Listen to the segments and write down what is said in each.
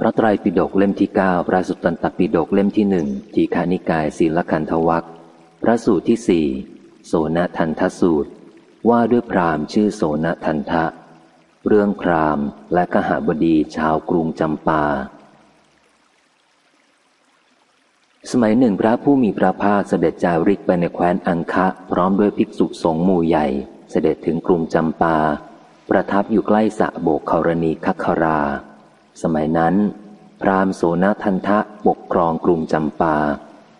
พระไตรปิฎกเล่มที่เก้าพระสุตตันตปิฎกเล่มที่หนึ่งทีฆานิกายศีลขันธวัคพระสูตรที่สี่โสนทันทสูตร ว่าด้วยพราหมณ์ชื่อโสนทันทะ เรื่องพราหมณ์และกหบดีชาวกรุงจำปา สมัยหนึ่งพระผู้มีพระภาคเสด็จจาริกไปในแคว้นอังคะ พร้อมด้วยภิกษุสงฆ์หมู่ใหญ่ เสด็จถึงกรุงจำปา ประทับอยู่ใกล้สะโบกคารณีคัครา สมัยนั้น พราหมณ์โสนทันทะปกครองกรุงจำปา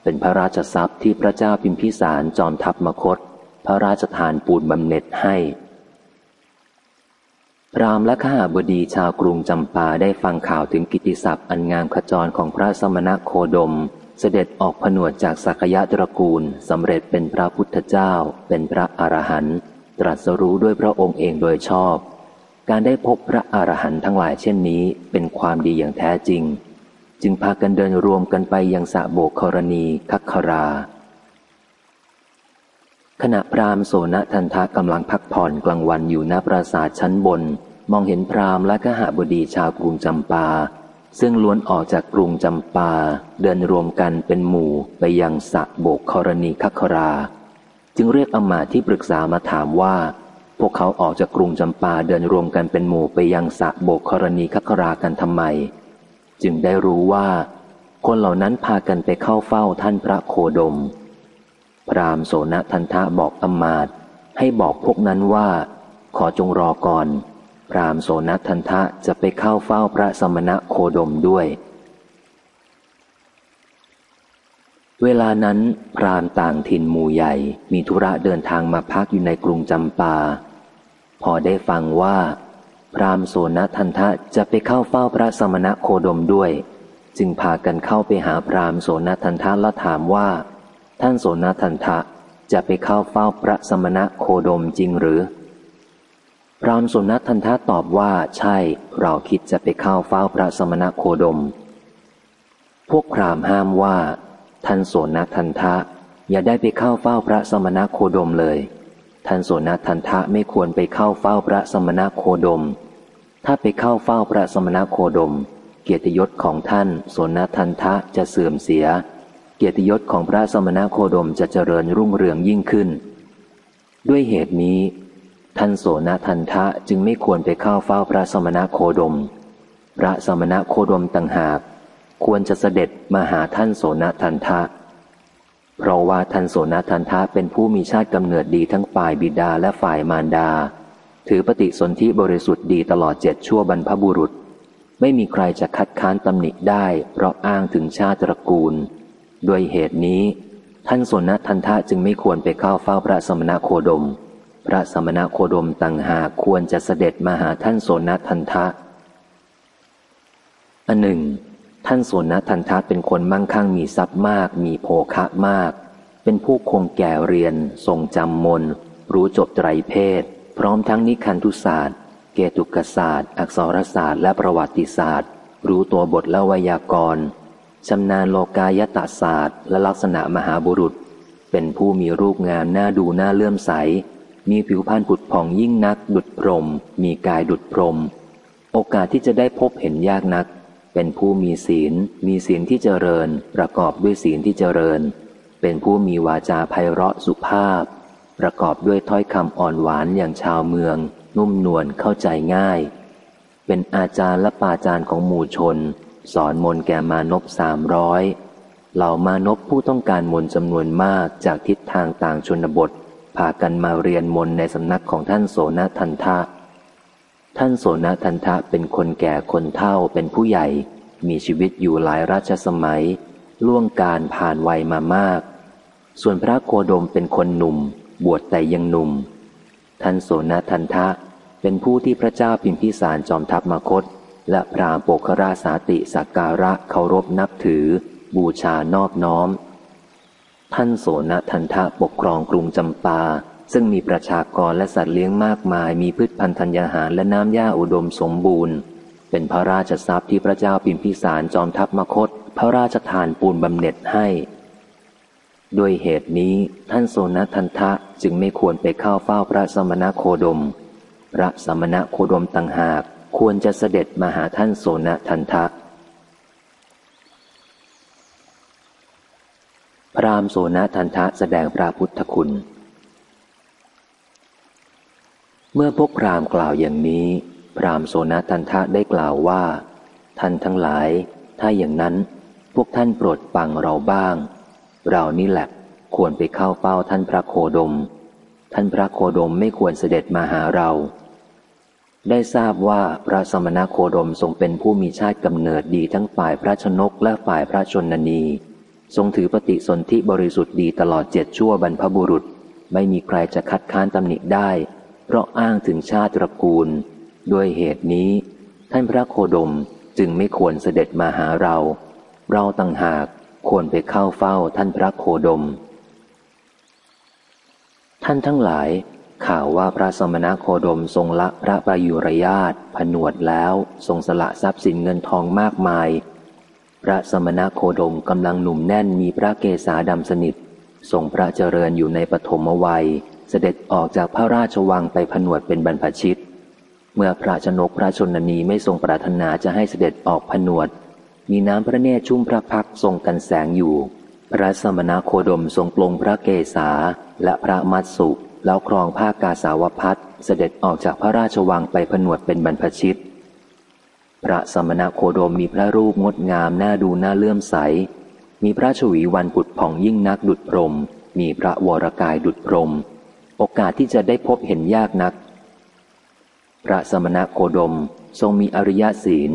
เป็นพระราชทรัพย์ที่พระเจ้าพิมพิสารจอมทัพมคต พระราชทานปูนบำเหน็จให้ พราหมณ์และข้าบดีชาวกรุงจำปาได้ฟังข่าวถึงกิติศัพท์อันงามขจรของพระสมณะโคดม เสด็จออกผนวดจากสักยะตระกูลสำเร็จเป็นพระพุทธเจ้า เป็นพระอรหันต์ตรัสรู้ด้วยพระองค์เองโดยชอบ การได้พบพระอรหันต์ทั้งหลายเช่นนี้เป็นความดีอย่างแท้จริง จึงพากันเดินรวมกันไปยังสะโบกครณีคัครา ขณะพราหมณ์โสนทันทะกำลังพักผ่อนกลางวันอยู่หน้าปราสาทชั้นบน มองเห็นพราหมณ์และขหบดีชาวกรุงจำปา ซึ่งล้วนออกจากกรุงจำปา เดินรวมกันเป็นหมู่ไปยังสะโบกครณีคัครา จึงเรียกอมาที่ปรึกษามาถามว่า พวกเขาออกจากกรุงจำปาเดินรวมกันเป็นหมู่ไปยังสะโบกครณีคัครากันทำไม จึงได้รู้ว่า คนเหล่านั้นพากันไปเข้าเฝ้าท่านพระโคดม พรามโสนทันทะบอกอมาตให้บอกพวกนั้นว่า ขอจงรอก่อน พรามโสนทันทะจะไปเข้าเฝ้าพระสมณะโคดมด้วย เวลานั้นพรามต่างถิ่นหมู่ใหญ่มีธุระเดินทางมาพักอยู่ในกรุงจำปา อได้ฟังว่า พรามโสนทันทะจะไปเข้าเฝ้าพระสมณะโคดมด้วย จึงพากันเข้าไปหาพรามโสนทันทะแล้วถามว่า ท่านโสนทันทะจะไปเข้าเฝ้าพระสมณะโคดมจริงหรือ พรามโสนทันทะตอบว่าใช่ เราคิดจะไปเข้าเฝ้าพระสมณะโคดม พวกพรามห้ามว่า ท่านโสนทันทะอย่าได้ไปเข้าเฝ้าพระสมณะโคดมเลย ท่านโสนทันทะไม่ควรไปเข้าเฝ้าพระสมณโคดม ถ้าไปเข้าเฝ้าพระสมณโคดม เกียรติยศของท่านโสนทันทะจะเสื่อมเสีย เกียรติยศของพระสมณโคดมจะเจริญรุ่งเรืองยิ่งขึ้น ด้วยเหตุนี้ ท่านโสนทันทะจึงไม่ควรไปเข้าเฝ้าพระสมณโคดม พระสมณโคดมต่างหาก ควรจะเสด็จมาหาท่านโสนทันทะ เพราะว่าท่านโสนทันทะเป็นผู้มีชาติกำเนิดดีทั้งฝ่ายบิดาและฝ่ายมารดา ถือปฏิสนธิบริสุทธิ์ดีตลอดเจ็ดชั่วบรรพบุรุษ ไม่มีใครจะคัดค้านตำหนิได้ เพราะอ้างถึงชาติตระกูล ด้วยเหตุนี้ ท่านโสนทันทะจึงไม่ควรไปเข้าเฝ้าพระสมณโคดม พระสมณโคดมต่างหากควรจะเสด็จมาหาท่านโสนทันทะอันหนึ่ง ท่านสุนทันทะเป็นคนมั่งคั่งมีทรัพย์มาก มีโภคะมาก เป็นผู้คงแก่เรียน ทรงจำมน รู้จบไตรเพศ พร้อมทั้งนิคันธุศาสตร์ เกตุกศาสตร์ อักษรศาสตร์ และประวัติศาสตร์ รู้ตัวบทและวยากรณ์ชำนาญโลกายตศาสตร์ และลักษณะมหาบุรุษ เป็นผู้มีรูปงามน่าดูน่าเลื่อมใส มีผิวพรรณผุดผ่องยิ่งนัก ดุดพรม มีกายดุดพรม โอกาสที่จะได้พบเห็นยากนัก เป็นผู้มีศีล มีศีลที่เจริญ ประกอบด้วยศีลที่เจริญ เป็นผู้มีวาจาไพเราะสุภาพ ประกอบด้วยถ้อยคำอ่อนหวานอย่างชาวเมือง นุ่มนวลเข้าใจง่าย เป็นอาจารย์และปาจารย์ของหมู่ชน สอนมนแก่มานพสามร้อยเหล่ามานพผู้ต้องการมนจำนวนมากจากทิศทางต่างชนบทพากันมาเรียนมนในสำนักของท่านโสนทันทะ ท่านโสนทันทะเป็นคนแก่คนเฒ่าเป็นผู้ใหญ่ มีชีวิตอยู่หลายราชสมัย ล่วงการผ่านวัยมามาก ส่วนพระโคดมเป็นคนหนุ่ม บวชแต่ยังหนุ่ม ท่านโสนทันทะเป็นผู้ที่พระเจ้าพิมพิสารจอมทัพมคต และพระโปกราสาติสักการะเคารพนับถือ บูชานอบน้อม ท่านโสนทันทะปกครองกรุงจำปา ซึ่งมีประชากรและสัตว์เลี้ยงมากมาย มีพืชพันธุ์ธัญญาหารและน้ำยาอุดมสมบูรณ์ เป็นพระราชทรัพย์ที่พระเจ้าปิมพิสารจอมทัพมคต พระราชทานปูนบำเหน็จให้ ด้วยเหตุนี้ท่านโซนทันทะจึงไม่ควรไปเข้าเฝ้าพระสมณโคดม พระสมณโคดมต่างหากควรจะเสด็จมาหาท่านโซนทันทะพราหมณ์โซนทันทะแสดงพระพุทธคุณ เมื่อพวกพรามกล่าวอย่างนี้ พรามโสนทันทะได้กล่าวว่า ท่านทั้งหลาย ถ้าอย่างนั้น พวกท่านโปรดฟังเราบ้าง เรานี่แหละควรไปเข้าเฝ้าท่านพระโคดม ท่านพระโคดมไม่ควรเสด็จมาหาเรา ได้ทราบว่าพระสมณโคดมทรงเป็นผู้มีชาติกำเนิดดีทั้งฝ่ายพระชนกและฝ่ายพระชนนี ทรงถือปฏิสนธิบริสุทธิ์ดีตลอดเจ็ดชั่วบรรพบุรุษ ไม่มีใครจะคัดค้านตำหนิได้ เพราะอ้างถึงชาติตระกูล ด้วยเหตุนี้ ท่านพระโคดมจึงไม่ควรเสด็จมาหาเรา เราต่างหากควรไปเข้าเฝ้าท่านพระโคดม ท่านทั้งหลาย ข่าวว่าพระสมณโคดมทรงละพระประยุรญาตผนวดแล้วทรงสละทรัพย์สินเงินทองมากมาย พระสมณโคดมกำลังหนุ่มแน่นมีพระเกศาดำสนิททรงพระเจริญอยู่ในปฐมวัย เสด็จออกจากพระราชวังไปผนวดเป็นบรรพชิต เมื่อพระชนกพระชนนีไม่ทรงปรารถนาจะให้เสด็จออกผนวด มีน้ำพระเนตรชุ่มพระพักทรงกันแสงอยู่ พระสมณโคดมทรงปลงพระเกศาและพระมัตสุแล้วครองผ้ากาสาวพัดเสด็จออกจากพระราชวังไปผนวดเป็นบรรพชิต พระสมณโคดมมีพระรูปงดงามน่าดูน่าเลื่อมใส มีพระชวีวันปุดผ่องยิ่งนักดุดพรม มีพระวรกายดุดพรม โอกาสที่จะได้พบเห็นยากนัก พระสมณโคดมทรงมีอริยศีล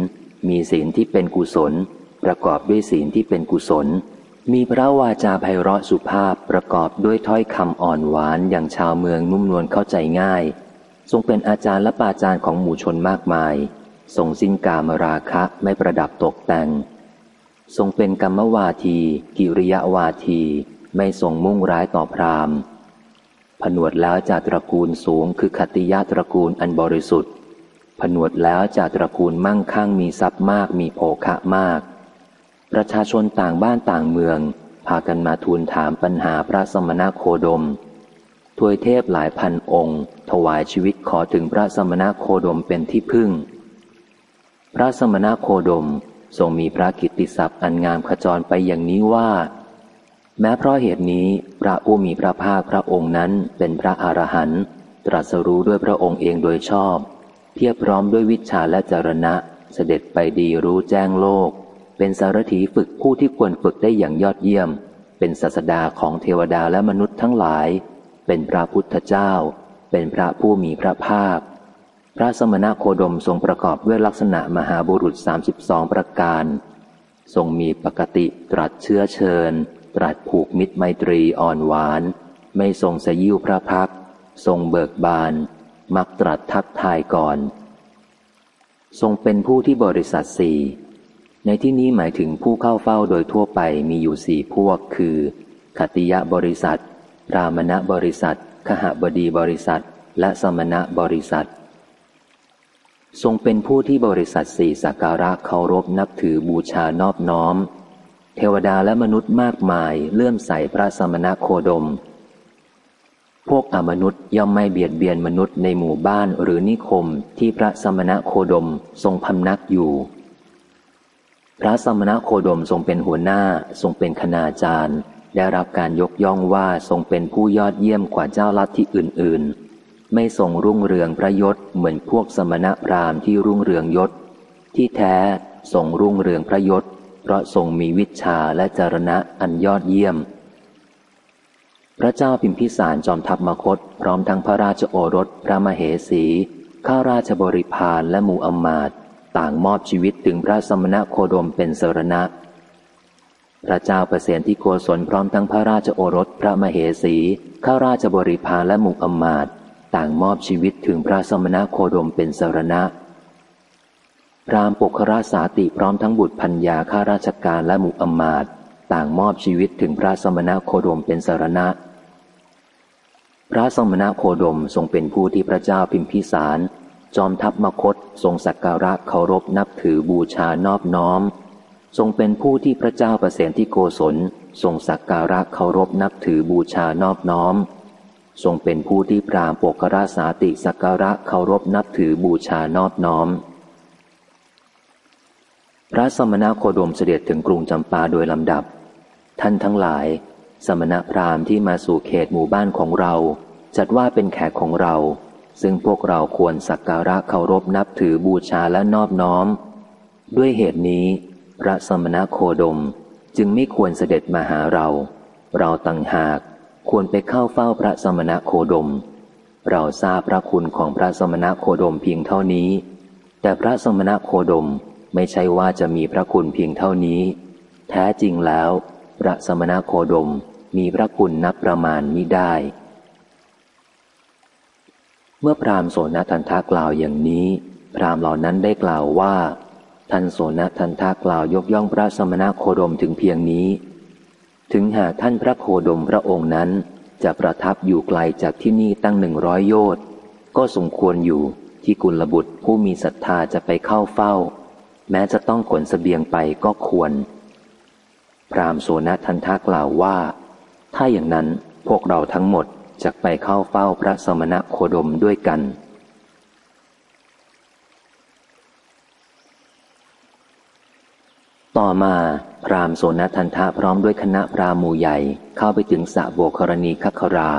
มีศีลที่เป็นกุศล ประกอบด้วยศีลที่เป็นกุศล มีพระวาจาไพเราะสุภาพประกอบด้วยถ้อยคำอ่อนหวานอย่างชาวเมืองนุ่มนวลเข้าใจง่าย ทรงเป็นอาจารย์และปาจารย์ของหมู่ชนมากมาย ทรงสิ้นกามราคะไม่ประดับตกแต่ง ทรงเป็นกรรมวาที กิริยาวาที ไม่ทรงมุ่งร้ายต่อพราม ผนวดแล้วจากตระกูลสูงคือคติยะตระกูลอันบริสุทธิ์ ผนวดแล้วจากตระกูลมั่งคั่งมีทรัพย์มากมีโภคะมาก ประชาชนต่างบ้านต่างเมือง พากันมาทูลถามปัญหาพระสมณโคดมทวยเทพหลายพันองค์ ถวายชีวิตขอถึงพระสมณโคดมเป็นที่พึ่ง พระสมณโคดมทรงมีพระกิตติศัพท์อันงามขจรไปอย่างนี้ว่า แม้เพราะเหตุนี้พระผู้มีพระภาคพระองค์นั้นเป็นพระอรหันต์ตรัสรู้ด้วยพระองค์เองโดยชอบเพียบพร้อมด้วยวิชาและจรณะ เสด็จไปดีรู้แจ้งโลก เป็นสารถีฝึกผู้ที่ควรฝึกได้อย่างยอดเยี่ยม เป็นศาสดาของเทวดาและมนุษย์ทั้งหลาย เป็นพระพุทธเจ้า เป็นพระผู้มีพระภาค พระสมณโคดมทรงประกอบด้วยลักษณะมหาบุรุษ 32 ประการ ทรงมีปกติตรัสเชื้อเชิญ ตรัสผูกมิตรไมตรีอ่อนหวาน ไม่ทรงสยิวพระพัก ทรงเบิกบาน มักตรัสทักทายก่อน ทรงเป็นผู้ที่บริษัทสี่ในที่นี้หมายถึงผู้เข้าเฝ้าโดยทั่วไปมีอยู่สี่พวก คือขติยะบริษัทรามณบริษัทขหบดีบริษัท และสมณะบริษัท ทรงเป็นผู้ที่บริษัทสี่สักการะเคารพนับถือบูชานอบน้อม ทวดาและมนุษย์มากมายเลื่อมใสพระสมณโคดม พวกอมนุษย์ย่อมไม่เบียดเบียนมนุษย์ในหมู่บ้านหรือนิคมที่พระสมณโคดมทรงพำนักอยู่ พระสมณโคดมทรงเป็นหัวหน้าทรงเป็นคณาจารย์ ได้รับการยกย่องว่าทรงเป็นผู้ยอดเยี่ยมกว่าเจ้าลัทธิอื่น ๆ ไม่ทรงรุ่งเรืองพระยศเหมือนพวกสมณพราหมณ์ที่รุ่งเรืองยศ ที่แท้ทรงรุ่งเรืองพระยศ เพราะทรงมีวิชาและจรณะอันยอดเยี่ยม พระเจ้าพิมพิสารจอมทัพมคต พร้อมทั้งพระราชโอรส พระมเหสี ข้าราชบริพารและหมู่อมาตต่างมอบชีวิตถึงพระสมณโคดมเป็นสรณะ พระเจ้าประเสนที่โกศลพร้อมทั้งพระราชโอรส พระมเหสี ข้าราชบริพารและหมู่อมาตต่างมอบชีวิตถึงพระสมณโคดมเป็นสรณะ พรามปกคราสาติพร้อมทั้งบุตรพัญญาข้าราชการและหมู่อมาตต่างมอบชีวิตถึงพระสมณโคดมเป็นสารณะ พระสมณโคดมทรงเป็นผู้ที่พระเจ้าพิมพิสาร จอมทัพมคตทรงสักการะเคารพนับถือบูชานอบน้อม ทรงเป็นผู้ที่พระเจ้าประเสนที่โกศลทรงสักการะเคารพนับถือบูชานอบน้อม ทรงเป็นผู้ที่ปรามปกราสาติสักการะเคารพนับถือบูชานอบน้อม พระสมณโคดมเสด็จถึงกรุงจำปาโดยลำดับ ท่านทั้งหลาย สมณพราหมณ์ที่มาสู่เขตหมู่บ้านของเรา จัดว่าเป็นแขกของเรา ซึ่งพวกเราควรสักการะเคารพนับถือบูชาและนอบน้อม ด้วยเหตุนี้ พระสมณโคดมจึงไม่ควรเสด็จมาหาเรา เราต่างหากควรไปเข้าเฝ้าพระสมณโคดม เราทราบพระคุณของพระสมณโคดมเพียงเท่านี้ แต่พระสมณโคดม ไม่ใช่ว่าจะมีพระคุณเพียงเท่านี้ แท้จริงแล้ว พระสมณโคดมมีพระคุณนับประมาณมิได้ เมื่อพราหมณ์โสนทันทากล่าวอย่างนี้ พราหมณ์เหล่านั้นได้กล่าวว่า ท่านโสนทันทากล่าวยกย่องพระสมณโคดมถึงเพียงนี้ ถึงหากท่านพระโคดมพระองค์นั้น จะประทับอยู่ไกลจากที่นี่ตั้งหนึ่งร้อยโยชน์ก็สมควรอยู่ที่กุลบุตรผู้มีศรัทธาจะไปเข้าเฝ้า แม้จะต้องขนสเสบียงไปก็ควร พรามโสนทันทากล่าวว่า ถ้าอย่างนั้นพวกเราทั้งหมดจะไปเข้าเฝ้าพระสมณะโคดมด้วยกัน ต่อมาพรามโสนทันทะพร้อมด้วยคณะพราหมู่ใหญ่เข้าไปถึงสะโบกรณีคัครา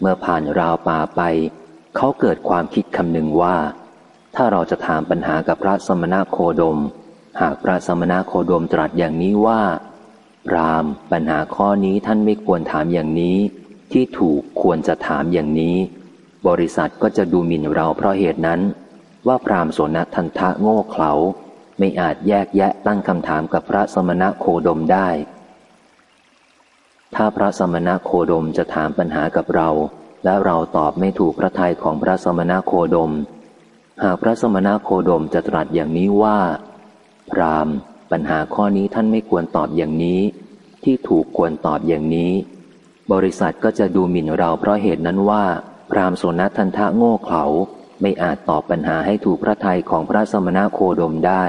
เมื่อผ่านราวป่าไป เขาเกิดความคิดคำหนึ่งว่า ถ้าเราจะถามปัญหากับพระสมณะโคดม หากพระสมณะโคดมตรัสอย่างนี้ว่า รามปัญหาข้อนี้ท่านไม่ควรถามอย่างนี้ ที่ถูกควรจะถามอย่างนี้ บริษัทก็จะดูหมิ่นเราเพราะเหตุนั้น ว่าพรามโสนทันทะโง่เขลาไม่อาจแยกแยะตั้งคำถามกับพระสมณะโคดมได้ ถ้าพระสมณะโคดมจะถามปัญหากับเรา และเราตอบไม่ถูกพระทัยของพระสมณะโคดม หากพระสมณะโคดมจะตรัสอย่างนี้ว่า พรามปัญหาข้อนี้ท่านไม่ควรตอบอย่างนี้ ที่ถูกควรตอบอย่างนี้ บริษัทก็จะดูหมิ่นเราเพราะเหตุนั้นว่า พรามโสนทันทะโง่เขลาไม่อาจตอบปัญหาให้ถูกพระทัยของพระสมณะโคดมได้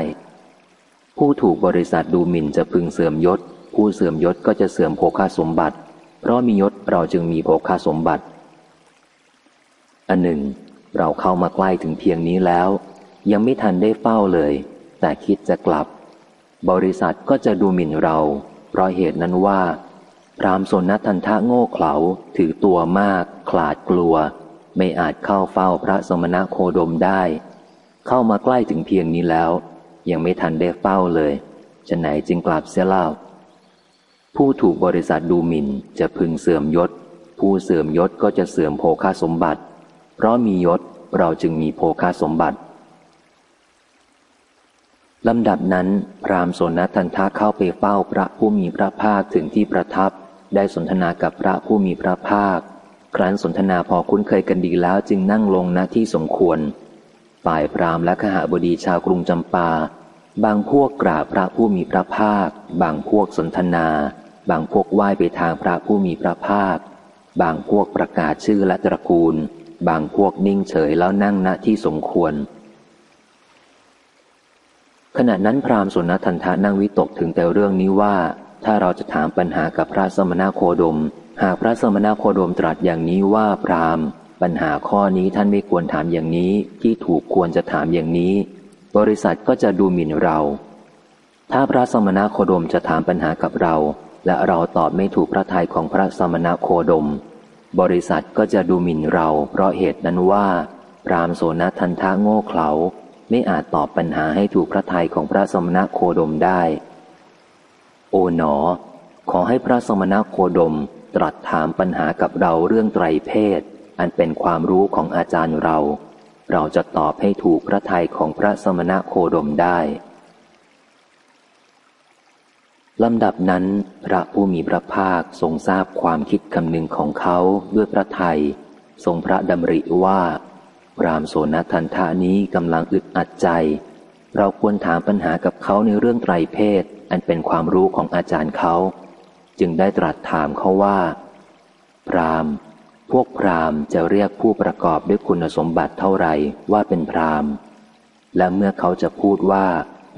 ผู้ถูกบริษัทดูหมิ่นจะพึงเสื่อมยศ ผู้เสื่อมยศก็จะเสื่อมโภคาสมบัติ เพราะมียศเราจึงมีโภคาสมบัติอันหนึ่ง เราเข้ามาใกล้ถึงเพียงนี้แล้ว ยังไม่ทันได้เฝ้าเลย แต่คิดจะกลับ บริษัทก็จะดูหมิ่นเรา เพราะเหตุนั้นว่าพรามสนทันทะโง่เขลาถือตัวมาก ขลาดกลัว ไม่อาจเข้าเฝ้าพระสมณะโคดมได้ เข้ามาใกล้ถึงเพียงนี้แล้ว ยังไม่ทันได้เฝ้าเลยจะไหนจึงกลับเสียเล่า ผู้ถูกบริษัทดูหมิ่นจะพึงเสื่อมยศ ผู้เสื่อมยศก็จะเสื่อมโภคาสมบัติ เพราะมียศเราจึงมีโภคาสมบัติลำดับนั้น พรามโสนทันทะเข้าไปเฝ้าพระผู้มีพระภาคถึงที่ประทับ ได้สนทนากับพระผู้มีพระภาค ครั้นสนทนาพอคุ้นเคยกันดีแล้วจึงนั่งลงณที่สมควร ฝ่ายพรามและขหบดีชาวกรุงจำปา บางพวกกราบพระผู้มีพระภาค บางพวกสนทนา บางพวกไหว้ไปทางพระผู้มีพระภาค บางพวกประกาศชื่อและตระกูล บางพวกนิ่งเฉยแล้วนั่งณที่สมควร ขณะนั้นพราหมณ์สุนทันทานั่งวิตกถึงแต่เรื่องนี้ว่า ถ้าเราจะถามปัญหากับพระสมณโคดม หากพระสมณโคดมตรัสอย่างนี้ว่าพราหมณ์ ปัญหาข้อนี้ท่านไม่ควรถามอย่างนี้ที่ถูกควรจะถามอย่างนี้ บริษัทก็จะดูหมิ่นเรา ถ้าพระสมณโคดมจะถามปัญหากับเรา และเราตอบไม่ถูกพระทัยของพระสมณโคดม บริษัทก็จะดูหมิ่นเราเพราะเหตุนั้นว่าพรามโสนทันทะโง่เขลาไม่อาจตอบปัญหาให้ถูกพระทัยของพระสมณะโคดมได้ โอ๋หนอ ขอให้พระสมณะโคดมตรัสถามปัญหากับเราเรื่องไตรเพศ อันเป็นความรู้ของอาจารย์เรา เราจะตอบให้ถูกพระทัยของพระสมณะโคดมได้ ลำดับนั้น พระผู้มีพระภาคทรงทราบความคิดคำนึงของเขาด้วยพระไทย ทรงพระดำริว่าพรามโสนทันทานี้กำลังอึดอัดใจ เราควรถามปัญหากับเขาในเรื่องไตรเพศ อันเป็นความรู้ของอาจารย์เขา จึงได้ตรัสถามเขาว่า พรามพวกพรามจะเรียกผู้ประกอบด้วยคุณสมบัติเท่าไหร่ว่าเป็นพรามและเมื่อเขาจะพูดว่า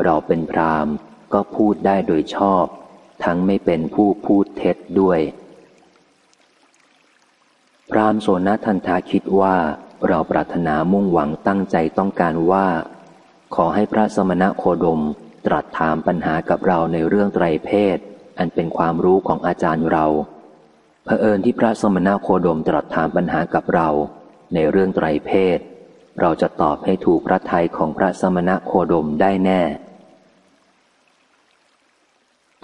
เราเป็นพราม ก็พูดได้โดยชอบ ทั้งไม่เป็นผู้พูดเท็จด้วย พรามโสนทันทาคิดว่าเราปรารถนามุ่งหวังตั้งใจต้องการว่า ขอให้พระสมณะโคดมตรัสถามปัญหากับเราในเรื่องไตรเพศ อันเป็นความรู้ของอาจารย์เราเผอิญที่พระสมณโคดมตรัสถามปัญหากับเรา ในเรื่องไตรเพศ เราจะตอบให้ถูกพระทัยของพระสมณโคดมได้แน่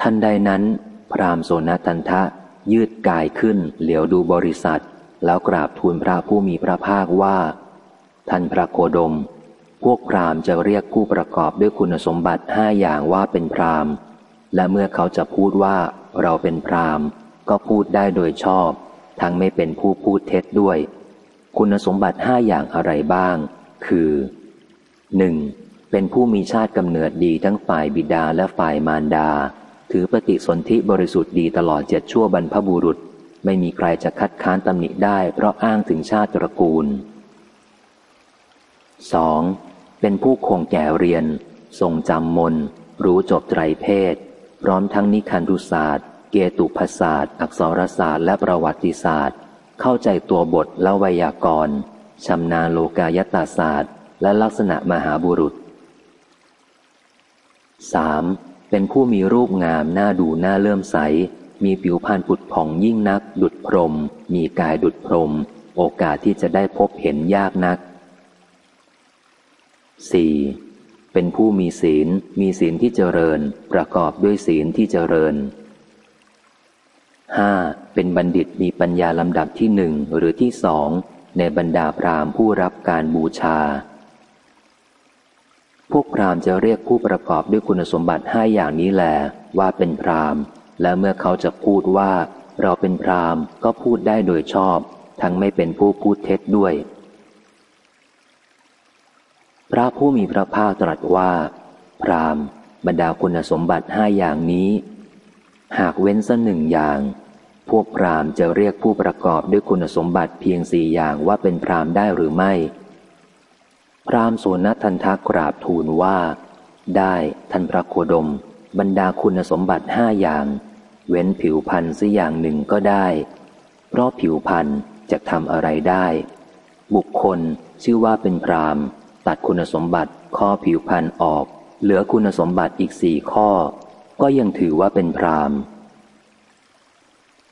ทันใดนั้น พรามโสนตันทะ ยืดกายขึ้น เหลียวดูบริษัท แล้วกราบทูลพระผู้มีพระภาคว่า ท่านพระโคดม พวกพรามจะเรียกผู้ประกอบด้วยคุณสมบัติห้าอย่างว่าเป็นพรามและเมื่อเขาจะพูดว่าเราเป็นพรามก็พูดได้โดยชอบ ทั้งไม่เป็นผู้พูดเท็จด้วย คุณสมบัติห้าอย่างอะไรบ้าง คือ 1. เป็นผู้มีชาติกำเนิดดีทั้งฝ่ายบิดาและฝ่ายมารดา ถือปฏิสนธิบริสุทธิ์ดีตลอดเจ็ดชั่วบรรพบุรุษ ไม่มีใครจะคัดค้านตำหนิได้เพราะอ้างถึงชาติตระกูล 2. เป็นผู้คงแก่เรียน ทรงจำมน รู้จบไตรเพศ พร้อมทั้งนิคันธุศาสตร์ เกตุพศาสตร์ อักษรศาสตร์และประวัติศาสตร์ เข้าใจตัวบทและไวยากรณ์ชำนาญโลกายตาศาสตร์ และลักษณะมหาบุรุษ 3. เป็นผู้มีรูปงามหน่าดูหน่าเลื่อมใส มีผิวพรรณผุดผ่องยิ่งนัก ดุดพรม มีกายดุดพรม โอกาสที่จะได้พบเห็นยากนัก 4. เป็นผู้มีศีล มีศีลที่เจริญ ประกอบด้วยศีลที่เจริญ 5. เป็นบัณฑิตมีปัญญาลำดับที่หนึ่งหรือที่สองในบรรดาพราหมณ์ผู้รับการบูชา พวกพราหมณ์จะเรียกผู้ประกอบด้วยคุณสมบัติห้าอย่างนี้แหลว่าเป็นพราหมณ์ และเมื่อเขาจะพูดว่า เราเป็นพราหมณ์ก็พูดได้โดยชอบ ทั้งไม่เป็นผู้พูดเท็จด้วย พระผู้มีพระภาคตรัสว่า พราหมณ์ บรรดาคุณสมบัติห้าอย่างนี้ หากเว้นสักหนึ่งอย่าง พวกพราหมณ์จะเรียกผู้ประกอบด้วยคุณสมบัติเพียงสี่อย่างว่าเป็นพราหมณ์ได้หรือไม่ พราหมณ์โสนทันทากราบทูลว่า ได้ท่านพระโคดม บรรดาคุณสมบัติห้าอย่าง เว้นผิวพันธ์สัอย่างหนึ่งก็ได้ เพราะผิวพันธ์จะทำอะไรได้ บุคคลชื่อว่าเป็นพราหมณ์ ตัดคุณสมบัติข้อผิวพันธ์ออก เหลือคุณสมบัติอีกสี่ข้อ ก็ยังถือว่าเป็นพราหมณ์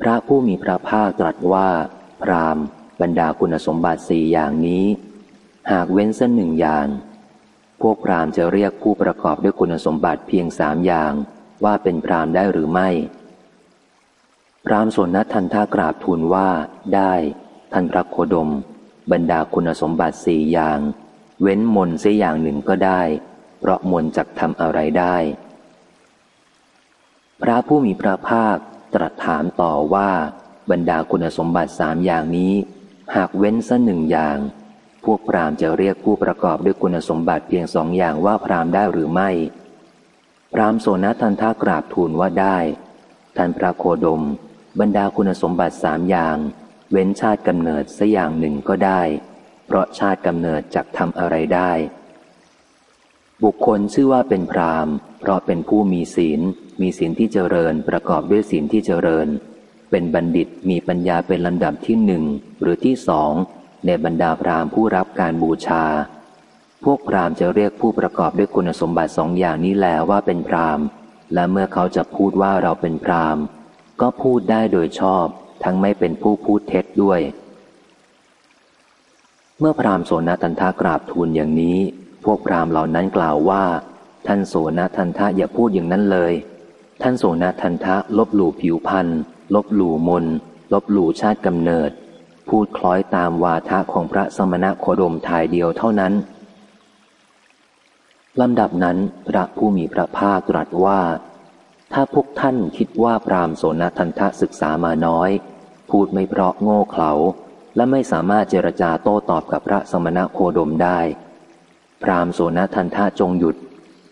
พระผู้มีพระภาคตรัสว่า พราหมณ์ บรรดาคุณสมบัติสี่อย่างนี้ หากเว้นเส้นหนึ่งอย่าง พวกพรามจะเรียกผู้ประกอบด้วยคุณสมบัติเพียงสามอย่างว่าเป็นพรามได้หรือไม่ พรามสนนัทันท่ากราบทูลว่าได้ ท่านพระโคดม บรรดาคุณสมบัติสี่อย่าง เว้นมนเสียอย่างหนึ่งก็ได้ เพราะมนจักทำอะไรได้ พระผู้มีพระภาคตรัสถามต่อว่า บรรดาคุณสมบัติสามอย่างนี้ หากเว้นสักหนึ่งอย่าง พวกพราหมณ์จะเรียกผู้ประกอบด้วยคุณสมบัติเพียงสองอย่างว่าพราหมณ์ได้หรือไม่ พราหมณ์โสนทันทากราบทูลว่าได้ ท่านพระโคดม บรรดาคุณสมบัติสามอย่าง เว้นชาติกำเนิดสัอย่างหนึ่งก็ได้ เพราะชาติกำเนิดจักทำอะไรได้ บุคคลชื่อว่าเป็นพราหมณ์ เพราะเป็นผู้มีศีล มีศีลที่เจริญประกอบด้วยศีลที่เจริญ เป็นบัณฑิตมีปัญญาเป็นลำดับที่หนึ่งหรือที่สอง ในบรรดาพราหมณ์ผู้รับการบูชา พวกพราหมณ์จะเรียกผู้ประกอบด้วยคุณสมบัติสองอย่างนี้แล้วว่าเป็นพราหมณ์ และเมื่อเขาจะพูดว่าเราเป็นพราหมณ์ ก็พูดได้โดยชอบ ทั้งไม่เป็นผู้พูดเท็จด้วย เมื่อพราหมณ์โสนตันทากราบทูลอย่างนี้ พวกพราหมณ์เหล่านั้นกล่าวว่า ท่านโสนทันทะอย่าพูดอย่างนั้นเลย ท่านโสนทันทะลบหลู่ผิวพันธ์ลบหลู่มนลบหลู่ชาติกำเนิด พูดคล้อยตามวาทะของพระสมณะโคดมทายเดียวเท่านั้นลำดับนั้นพระผู้มีพระภาคตรัสว่า ถ้าพวกท่านคิดว่าพรามโสนทันทะศึกษามาน้อย พูดไม่เพราะโง่เขลาและไม่สามารถเจรจาโต้ตอบกับพระสมณะโคดมได้ พรามโสนทันทะจงหยุด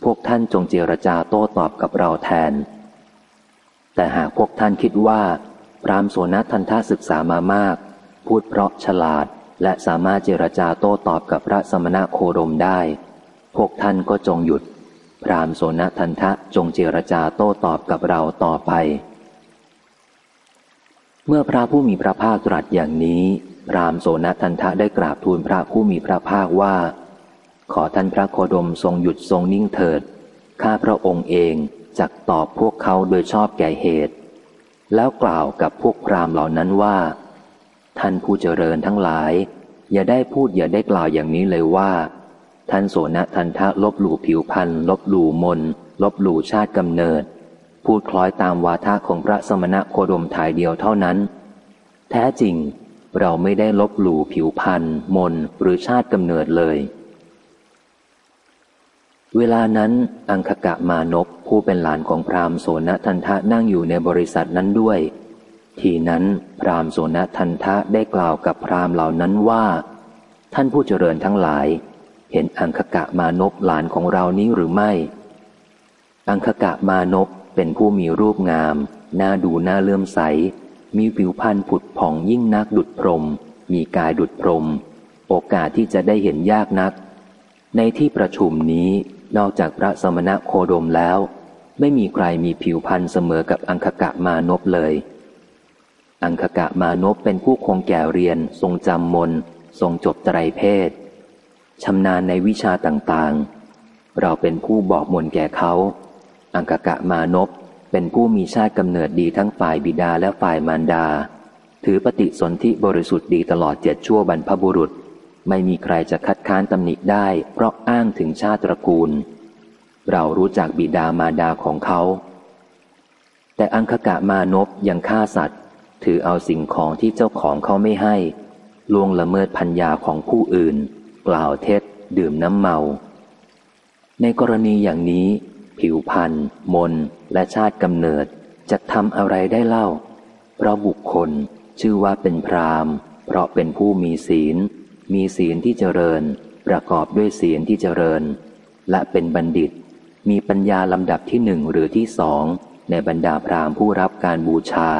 พวกท่านจงเจรจาโต้ตอบกับเราแทน แต่หากพวกท่านคิดว่า พรามโสนทันทะศึกษามามาก พูดเพราะฉลาด และสามารถเจรจาโต้ตอบกับพระสมณะโคดมได้ พวกท่านก็จงหยุด พรามโสนทันทะจงเจรจาโต้ตอบกับเราต่อไป เมื่อพระผู้มีพระภาคตรัสอย่างนี้ พรามโสนทันทะได้กราบทูลพระผู้มีพระภาคว่า ขอท่านพระโคดมทรงหยุดทรงนิ่งเถิด ข้าพระองค์เองจักตอบพวกเขาโดยชอบแก่เหตุ แล้วกล่าวกับพวกพรามเหล่านั้นว่า ท่านผู้เจริญทั้งหลาย อย่าได้พูดอย่าได้กล่าวอย่างนี้เลยว่า ท่านโสนทันทะลบหลู่ผิวพันธ์ลบหลู่มน ลบหลู่ชาติกำเนิด พูดคล้อยตามวาทะของพระสมณะโคดมถ่ายเดียวเท่านั้น แท้จริงเราไม่ได้ลบหลู่ผิวพันธ์มนหรือชาติกำเนิดเลย เวลานั้นอังคกะมานพผู้เป็นหลานของพราหมณ์โสนทันทะนั่งอยู่ในบริษัทนั้นด้วย ทีนั้นพราหมณ์โสนทันทะได้กล่าวกับพราหมณ์เหล่านั้นว่า ท่านผู้เจริญทั้งหลาย เห็นอังคกะมานพหลานของเรานี้หรือไม่ อังคกะมานพเป็นผู้มีรูปงามน่าดูน่าเลื่อมใส มีผิวพรรณผุดผ่องยิ่งนักดุดพรม มีกายดุดพรม โอกาสที่จะได้เห็นยากนัก ในที่ประชุมนี้นอกจากพระสมณะโคดมแล้ว ไม่มีใครมีผิวพรรณเสมอกับอังคกะมานพเลย อังคกะมานพเป็นผู้คงแก่เรียน ทรงจำมน ทรงจบไตรเพศชำนาญในวิชาต่างๆ เราเป็นผู้บอกมนแก่เขา อังคกะมานพเป็นผู้มีชาติกำเนิดดีทั้งฝ่ายบิดาและฝ่ายมารดา ถือปฏิสนธิบริสุทธิ์ดีตลอดเจ็ดชั่วบรรพบุรุษ ไม่มีใครจะคัดค้านตำหนิได้ เพราะอ้างถึงชาติตระกูล เรารู้จักบิดามารดาของเขา แต่อังคกะมานพยังฆ่าสัตว์ ถือเอาสิ่งของที่เจ้าของเขาไม่ให้ลวงละเมิดพัญญาของผู้อื่น กล่าวเท็จ ดื่มน้ำเมา ในกรณีอย่างนี้ ผิวพันธ์มน และชาติกำเนิดจะทำอะไรได้เล่า เพราะบุคคลชื่อว่าเป็นพรามเพราะเป็นผู้มีศีล มีศีลที่เจริญ ประกอบด้วยศีลที่เจริญ และเป็นบัณฑิต มีปัญญาลำดับที่หนึ่งหรือที่สองในบรรดาพรามผู้รับการบูชา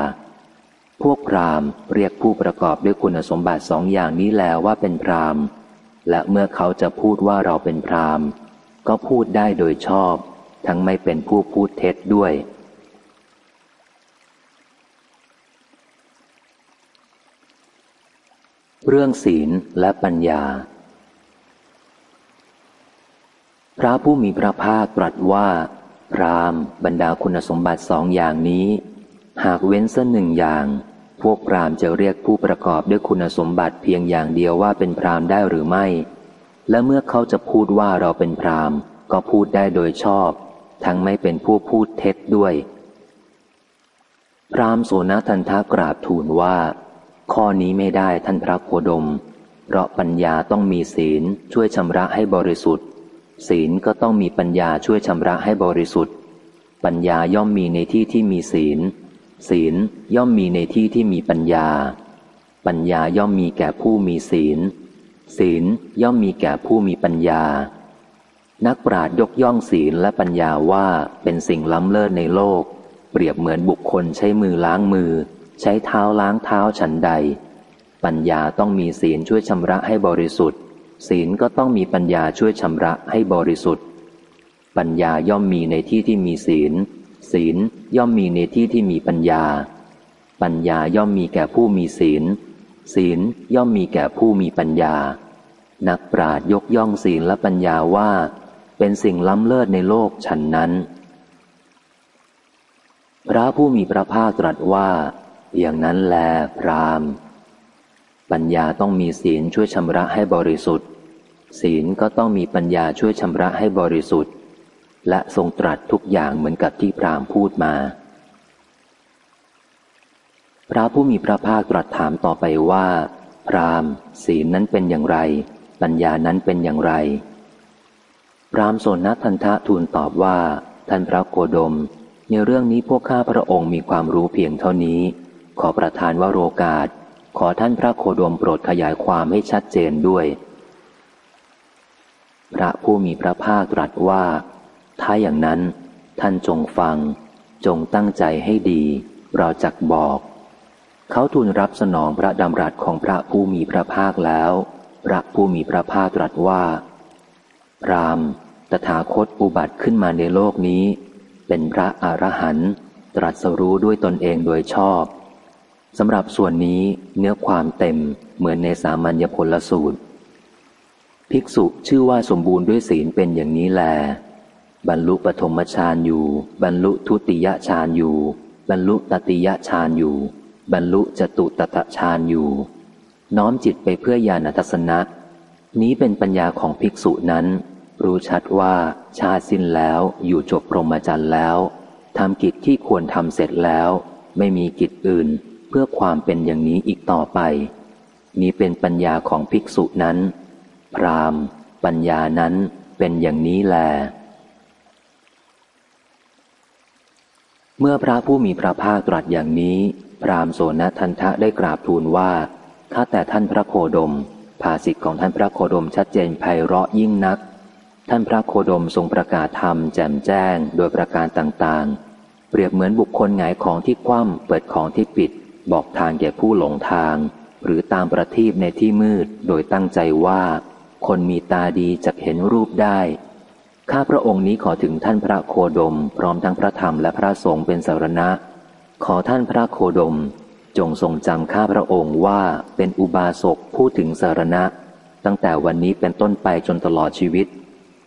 พวกพราหม์เรียกผู้ประกอบด้วยคุณสมบัติสองอย่างนี้แล้วว่าเป็นพราหม์และเมื่อเขาจะพูดว่าเราเป็นพราหม์ก็พูดได้โดยชอบ ทั้งไม่เป็นผู้พูดเท็จด้วย เรื่องศีลและปัญญา พระผู้มีพระภาคตรัสว่า พรามบรรดาคุณสมบัติสองอย่างนี้หากเว้นสักหนึ่งอย่าง พวกพรามจะเรียกผู้ประกอบด้วยคุณสมบัติเพียงอย่างเดียวว่าเป็นพรามได้หรือไม่ และเมื่อเขาจะพูดว่าเราเป็นพรามก็พูดได้โดยชอบ ทั้งไม่เป็นผู้พูดเท็จด้วย พรามโสนทันทากราบทูลว่า ข้อนี้ไม่ได้ท่านพระโคดม เพราะปัญญาต้องมีศีลช่วยชำระให้บริสุทธิ์ ศีลก็ต้องมีปัญญาช่วยชำระให้บริสุทธิ์ ปัญญาย่อมมีในที่ที่มีศีล ศีลย่อมมีในที่ที่มีปัญญา ปัญญาย่อมมีแก่ผู้มีศีล ศีลย่อมมีแก่ผู้มีปัญญา นักปราชญ์ยกย่องศีลและปัญญาว่าเป็นสิ่งล้ำเลิศในโลก เปรียบเหมือนบุคคลใช้มือล้างมือ ใช้เท้าล้างเท้าฉันใด ปัญญาต้องมีศีลช่วยชำระให้บริสุทธิ์ ศีลก็ต้องมีปัญญาช่วยชำระให้บริสุทธิ์ ปัญญาย่อมมีในที่ที่มีศีล ศีลย่อมมีในที่ที่มีปัญญา ปัญญาย่อมมีแก่ผู้มีศีล ศีลย่อมมีแก่ผู้มีปัญญา นักปราชญ์ยกย่องศีลและปัญญาว่า เป็นสิ่งล้ำเลิศในโลกฉันนั้น พระผู้มีพระภาคตรัสว่า อย่างนั้นแลพรามปัญญาต้องมีศีลช่วยชำระให้บริสุทธิ์ ศีลก็ต้องมีปัญญาช่วยชำระให้บริสุทธิ์ และทรงตรัสทุกอย่างเหมือนกับที่พรามพูดมา พระผู้มีพระภาคตรัสถามต่อไปว่า พรามศีลนั้นเป็นอย่างไร ปัญญานั้นเป็นอย่างไร พรามโสนทันทะทูลตอบว่า ท่านพระโคดม ในเรื่องนี้พวกข้าพระองค์มีความรู้เพียงเท่านี้ ขอประทานว่าโรกาส ขอท่านพระโคดมโปรดขยายความให้ชัดเจนด้วย พระผู้มีพระภาคตรัสว่า ถ้าอย่างนั้นท่านจงฟัง จงตั้งใจให้ดี เราจักบอก เขาทูลรับสนองพระดำรัสของพระผู้มีพระภาคแล้ว พระผู้มีพระภาคตรัสว่า รามตถาคตอุบัติขึ้นมาในโลกนี้ เป็นพระอรหันต์ตรัสรู้ด้วยตนเองโดยชอบสำหรับส่วนนี้เนื้อความเต็มเหมือนในสามัญญผลสูตร ภิกษุชื่อว่าสมบูรณ์ด้วยศีลเป็นอย่างนี้แล บรรลุปฐมฌานอยู่ บรรลุทุติยฌานอยู่ บรรลุตติยฌานอยู่ บรรลุจตุตตะฌานอยู่ น้อมจิตไปเพื่อญาณทัศนะ นี้เป็นปัญญาของภิกษุนั้น รู้ชัดว่าชาสิ้นแล้วอยู่จบพรหมจรรย์แล้วทำกิจที่ควรทำเสร็จแล้ว ไม่มีกิจอื่น เพื่อความเป็นอย่างนี้อีกต่อไป นี้เป็นปัญญาของภิกษุนั้น พรามปัญญานั้นเป็นอย่างนี้แล เมื่อพระผู้มีพระภาคตรัสอย่างนี้ พรามโสนทันทะได้กราบทูลว่า ข้าแต่ท่านพระโคดม ภาสิทธิของท่านพระโคดมชัดเจนไพเราะยิ่งนัก ท่านพระโคดมทรงประกาศธรรมแจ่มแจ้งโดยประการต่างๆ เปรียบเหมือนบุคคลหงายของที่คว่ำเปิดของที่ปิด บอกทางแก่ผู้หลงทาง หรือตามประทีปในที่มืด โดยตั้งใจว่า คนมีตาดีจะเห็นรูปได้ ข้าพระองค์นี้ขอถึงท่านพระโคดม พร้อมทั้งพระธรรมและพระสงฆ์เป็นสารณะ ขอท่านพระโคดม จงทรงจำข้าพระองค์ว่าเป็นอุบาสกพูดถึงสารณะ ตั้งแต่วันนี้เป็นต้นไปจนตลอดชีวิต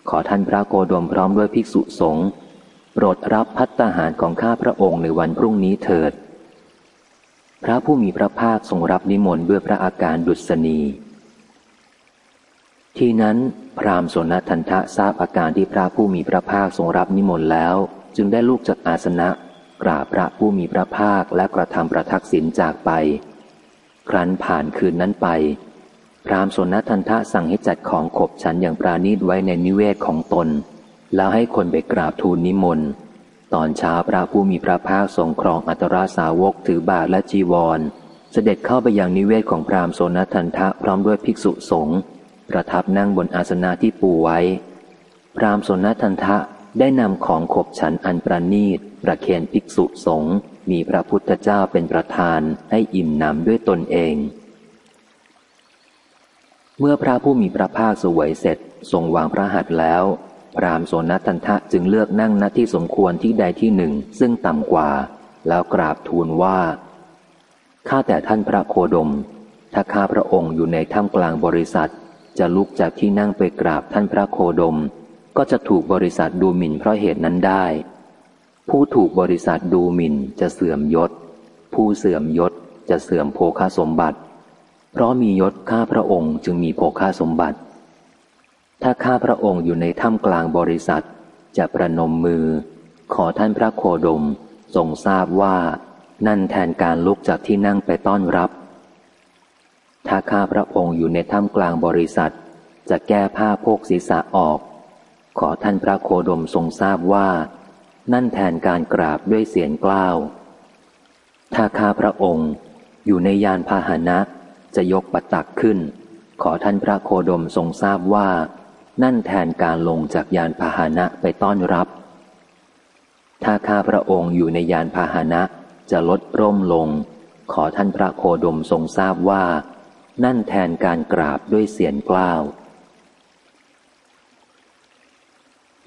ขอท่านพระโคดมพร้อมด้วยภิกษุสงฆ์โปรดรับพัตตาหารของข้าพระองค์ในวันพรุ่งนี้เถิด พระผู้มีพระภาคทรงรับนิมนต์ด้วยพระอาการดุษณี ทีนั้นพราหมณ์สนทันทะทราบอาการที่พระผู้มีพระภาคทรงรับนิมนต์แล้ว จึงได้ลูกจากอาสนะกราบพระผู้มีพระภาคและกระทำประทักษิณจากไป ครั้นผ่านคืนนั้นไป พราหมณ์สนทันทะสั่งให้จัดของขบฉันอย่างปราณีตไว้ในนิเวศของตน แล้วให้คนไปกราบทูลนิมนต์ตอนเช้าพระผู้มีพระภาคทรงครองอัตราสาวกถือบาทและจีวร เสด็จเข้าไปยังนิเวศของพราหมณ์โสนทันทะพร้อมด้วยภิกษุสงฆ์ ประทับนั่งบนอาสนะที่ปูไว้ พรามสนทันทะได้นำของขบฉันอันประนีต ประเคนภิกษุสงฆ์มีพระพุทธเจ้าเป็นประธานให้อิ่มหนำด้วยตนเอง เมื่อพระผู้มีพระภาคสวยเสร็จทรงวางพระหัตถ์แล้ว พรามโสนทันทะจึงเลือกนั่งณที่สมควรที่ใดที่หนึ่งซึ่งต่ำกว่า แล้วกราบทูลว่า ข้าแต่ท่านพระโคดม ถ้าข้าพระองค์อยู่ในถ้ำกลางบริษัท จะลุกจากที่นั่งไปกราบท่านพระโคดม ก็จะถูกบริษัทดูหมิ่นเพราะเหตุนั้นได้ ผู้ถูกบริษัทดูหมิ่นจะเสื่อมยศ ผู้เสื่อมยศจะเสื่อมโภคาสมบัติ เพราะมียศข้าพระองค์จึงมีโภคาสมบัติ ถ้าข้าพระองค์อยู่ในถ้ำกลางบริษัท จะประนมมือ ขอท่านพระโคดมทรงทราบว่านั่นแทนการลุกจากที่นั่งไปต้อนรับ ถ้าข้าพระองค์อยู่ในถ้ำกลางบริษัท จะแก้ผ้าโพกศีรษะออก ขอท่านพระโคดมทรงทราบว่า นั่นแทนการกราบด้วยเสียงกล้าว ถ้าข้าพระองค์อยู่ในยานพาหนะ จะยกปัตตักขึ้น ขอท่านพระโคดมทรงทราบว่า นั่นแทนการลงจากยานพาหนะไปต้อนรับ ถ้าข้าพระองค์อยู่ในยานพาหนะ จะลดร่มลง ขอท่านพระโคดมทรงทราบว่า นั่นแทนการกราบด้วยเสียงกล้าว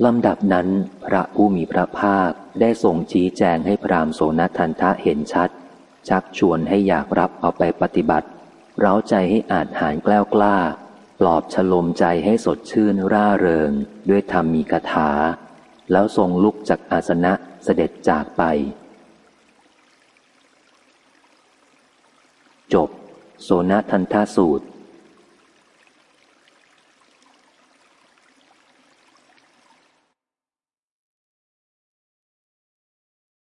ลำดับนั้น พระผู้มีพระภาคได้ทรงชี้แจงให้พรามโสนทันทะเห็นชัด ชักชวนให้อยากรับเอาไปปฏิบัติ เร้าใจให้อาจหารแกล้วกล้า ปลอบฉลมใจให้สดชื่นร่าเริง ด้วยธรรมมีคาถา แล้วทรงลุกจากอาสนะเสด็จจากไป จบ โสนทันทสูตร